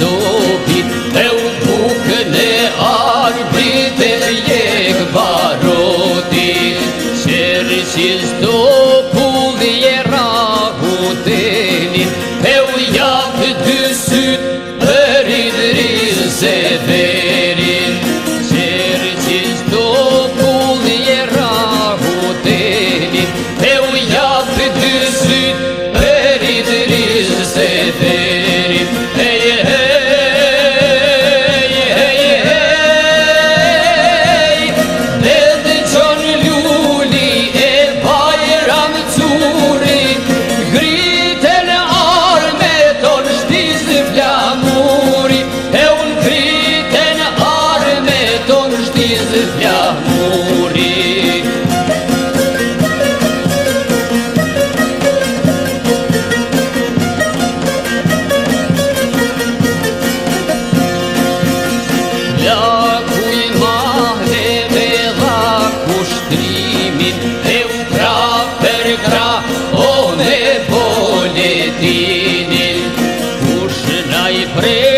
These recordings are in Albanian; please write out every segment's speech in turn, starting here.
dobi Dhe u bukë e arbi Dhe jek varoti Qërë që sdo e rahu deni Dhe u jakë dy syt Përin rizë e verin Qërë që sdo pulli e rahu deni Dhe u jakë dy syt Përin rizë e verin shkrimin Dhe u kra për kra O ne boletinin Kush në i prej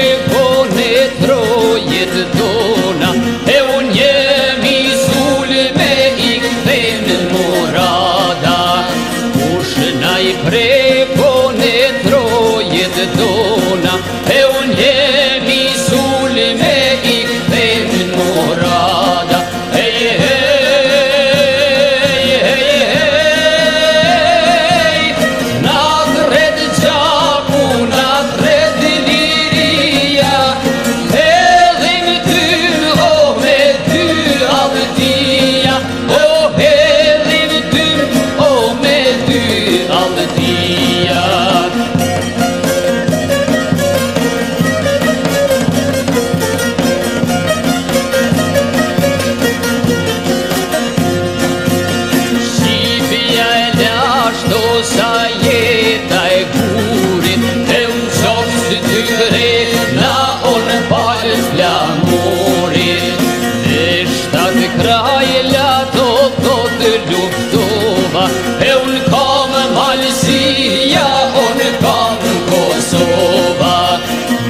dhe luftova E unë kamë Malësia, onë kamë Kosova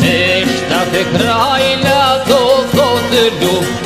Në shtate krajna do thotë luftova